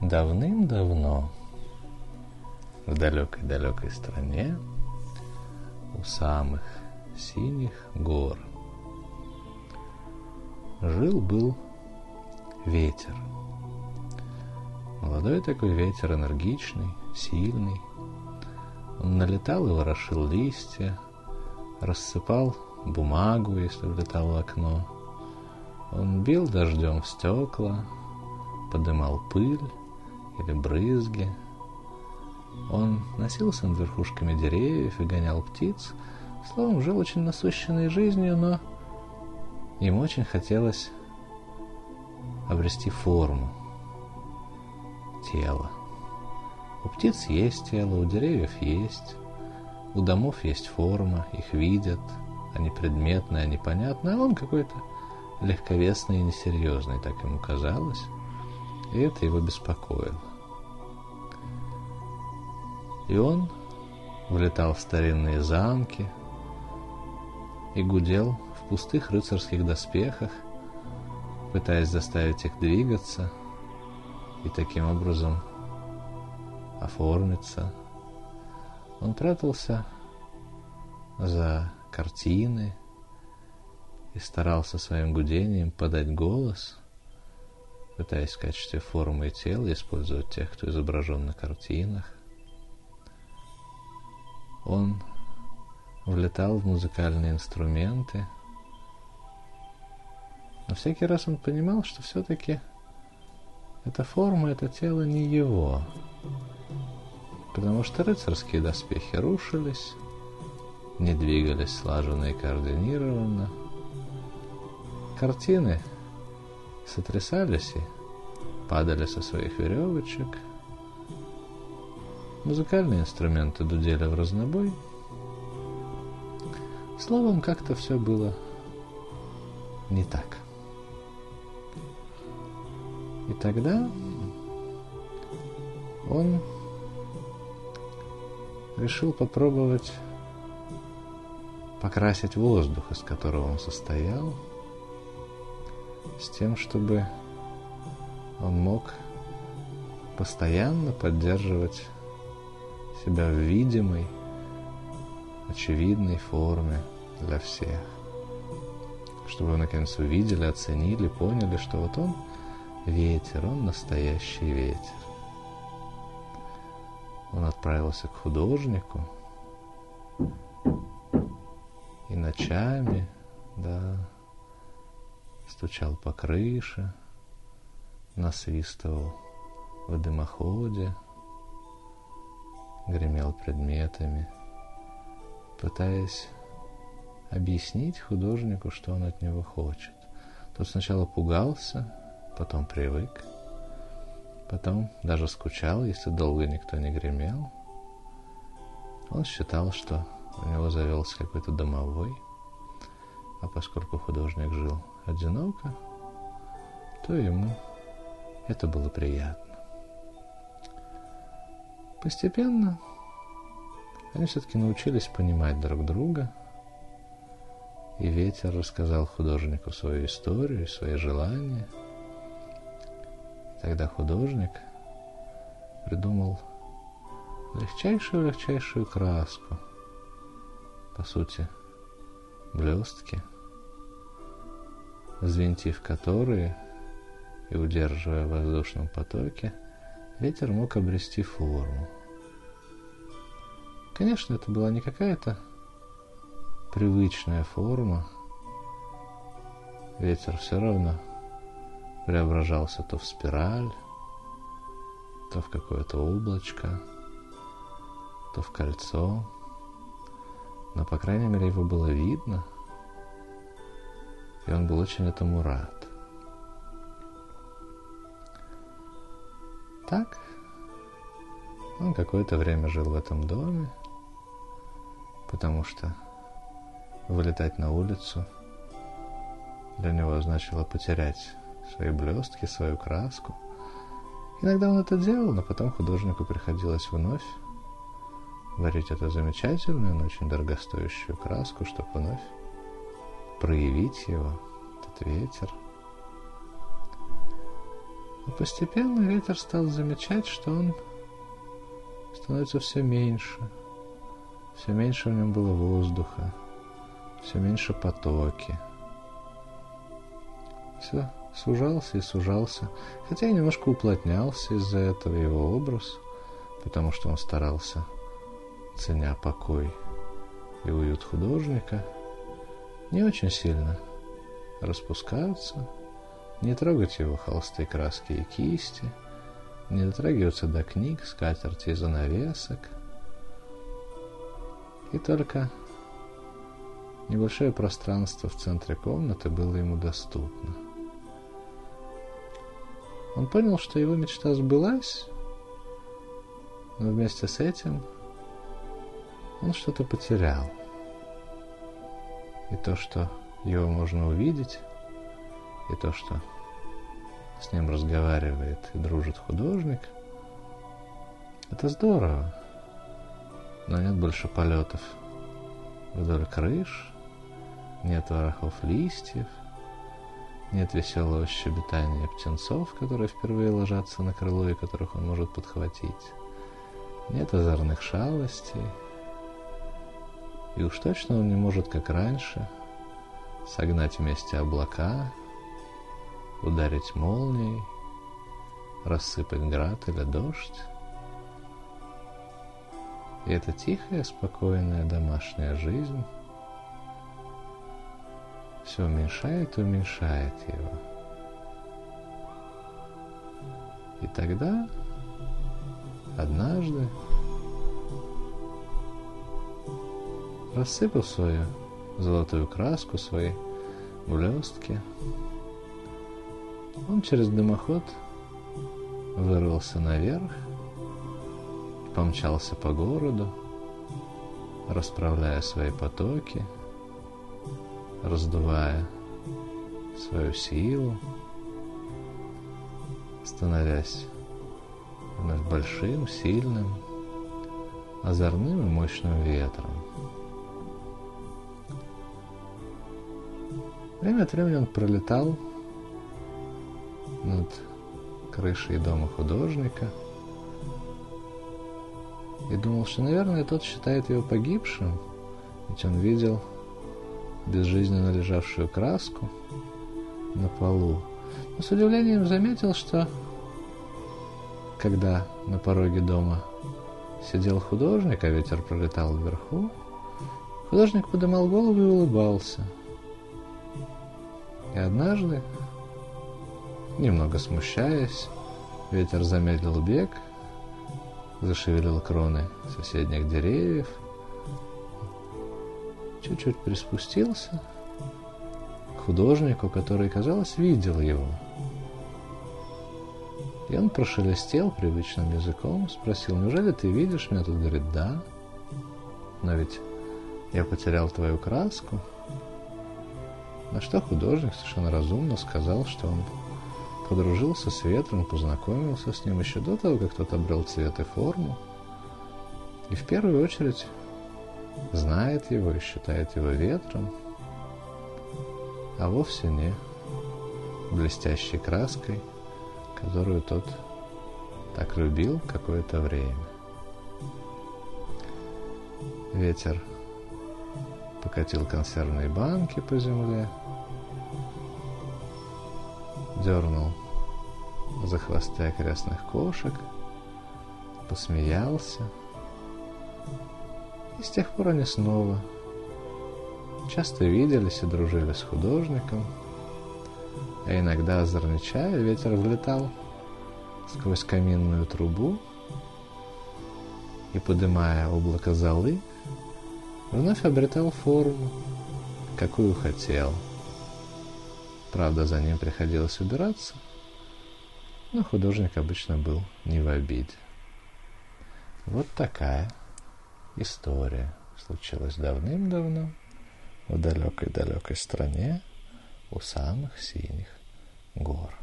Давным-давно в далекой-далекой стране у самых синих гор жил-был ветер. Молодой такой ветер, энергичный, сильный. Он налетал и ворошил листья, рассыпал бумагу, если влетал в окно. Он бил дождем в стекла, подымал пыль, или брызги. Он носился над верхушками деревьев и гонял птиц. Словом, жил очень насыщенной жизнью, но ему очень хотелось обрести форму тела. У птиц есть тело, у деревьев есть, у домов есть форма, их видят, они предметные, они понятны, а он какой-то легковесный и несерьезный, так ему казалось, и это его беспокоило. И он влетал в старинные замки и гудел в пустых рыцарских доспехах, пытаясь заставить их двигаться и таким образом оформиться. Он прятался за картины и старался своим гудением подать голос, пытаясь в качестве формы и тела использовать тех, кто изображен на картинах. Он влетал в музыкальные инструменты. Но всякий раз он понимал, что все-таки эта форма, это тело не его. Потому что рыцарские доспехи рушились, не двигались слаженно и координированно. Картины сотрясались и падали со своих веревочек – Музыкальные инструменты дудели в разнобой. Словом, как-то все было не так. И тогда он решил попробовать покрасить воздух, из которого он состоял, с тем, чтобы он мог постоянно поддерживать себя в видимой, очевидной форме для всех. Чтобы вы наконец увидели, оценили, поняли, что вот он ветер, он настоящий ветер. Он отправился к художнику и ночами, да, стучал по крыше, насвистывал в дымоходе, гремел предметами, пытаясь объяснить художнику, что он от него хочет. Тот сначала пугался, потом привык, потом даже скучал, если долго никто не гремел. Он считал, что у него завелся какой-то домовой, а поскольку художник жил одиноко, то ему это было приятно. Постепенно они все-таки научились понимать друг друга, и ветер рассказал художнику свою историю, свои желания. Тогда художник придумал легчайшую-легчайшую краску, по сути, блестки, взвинтив которые и удерживая в воздушном потоке – ветер мог обрести форму. Конечно, это была не какая-то привычная форма. Ветер все равно преображался то в спираль, то в какое-то облачко, то в кольцо. Но, по крайней мере, его было видно, и он был очень этому рад. Так, он какое-то время жил в этом доме, потому что вылетать на улицу для него значило потерять свои блестки, свою краску. Иногда он это делал, но потом художнику приходилось вновь варить эту замечательную, но очень дорогостоящую краску, чтобы вновь проявить его, этот ветер – Но постепенно ветер стал замечать, что он становится все меньше. Все меньше в нем было воздуха, все меньше потоки. Все сужался и сужался, хотя и немножко уплотнялся из-за этого его образ, потому что он старался, ценя покой и уют художника, не очень сильно распускаться, не трогать его холсты, краски и кисти, не дотрагиваться до книг, скатерти и занавесок. И только небольшое пространство в центре комнаты было ему доступно. Он понял, что его мечта сбылась, но вместе с этим он что-то потерял. И то, что его можно увидеть, и то, что с ним разговаривает и дружит художник, это здорово. Но нет больше полетов вдоль крыш, нет ворохов листьев, нет веселого щебетания птенцов, которые впервые ложатся на крыло и которых он может подхватить. Нет озорных шалостей. И уж точно он не может, как раньше, согнать вместе облака, ударить молнией, рассыпать град или дождь. И эта тихая, спокойная домашняя жизнь все уменьшает и уменьшает его. И тогда однажды, рассыпав свою золотую краску, свои блестки, он через дымоход вырвался наверх помчался по городу, расправляя свои потоки – раздувая свою силу, становясь вновь большим, сильным, озорным и мощным ветром. Время от времени он пролетал над крышей дома художника и думал, что, наверное, тот считает его погибшим, ведь он видел безжизненно лежавшую краску на полу, но с удивлением заметил, что когда на пороге дома сидел художник, а ветер пролетал вверху, художник подымал голову и улыбался. И однажды, немного смущаясь, ветер замедлил бег, зашевелил кроны соседних деревьев – чуть-чуть приспустился к художнику, который, казалось, видел его. И он прошелестел привычным языком, спросил, неужели ты видишь меня? Тут говорит, да. Но ведь я потерял твою краску. На что художник совершенно разумно сказал, что он подружился с ветром, познакомился с ним еще до того, как тот обрел цвет и форму. И в первую очередь знает его и считает его ветром, а вовсе не блестящей краской, которую тот так любил какое-то время. Ветер покатил консервные банки по земле, дернул за хвосты окрестных кошек, посмеялся – и с тех пор они снова часто виделись и дружили с художником, а иногда, озорничая, ветер влетал сквозь каминную трубу и, подымая облако золы, вновь обретал форму, какую хотел. Правда, за ним приходилось убираться, но художник обычно был не в обиде. Вот такая история случилась давным-давно в далекой-далекой стране у самых синих гор.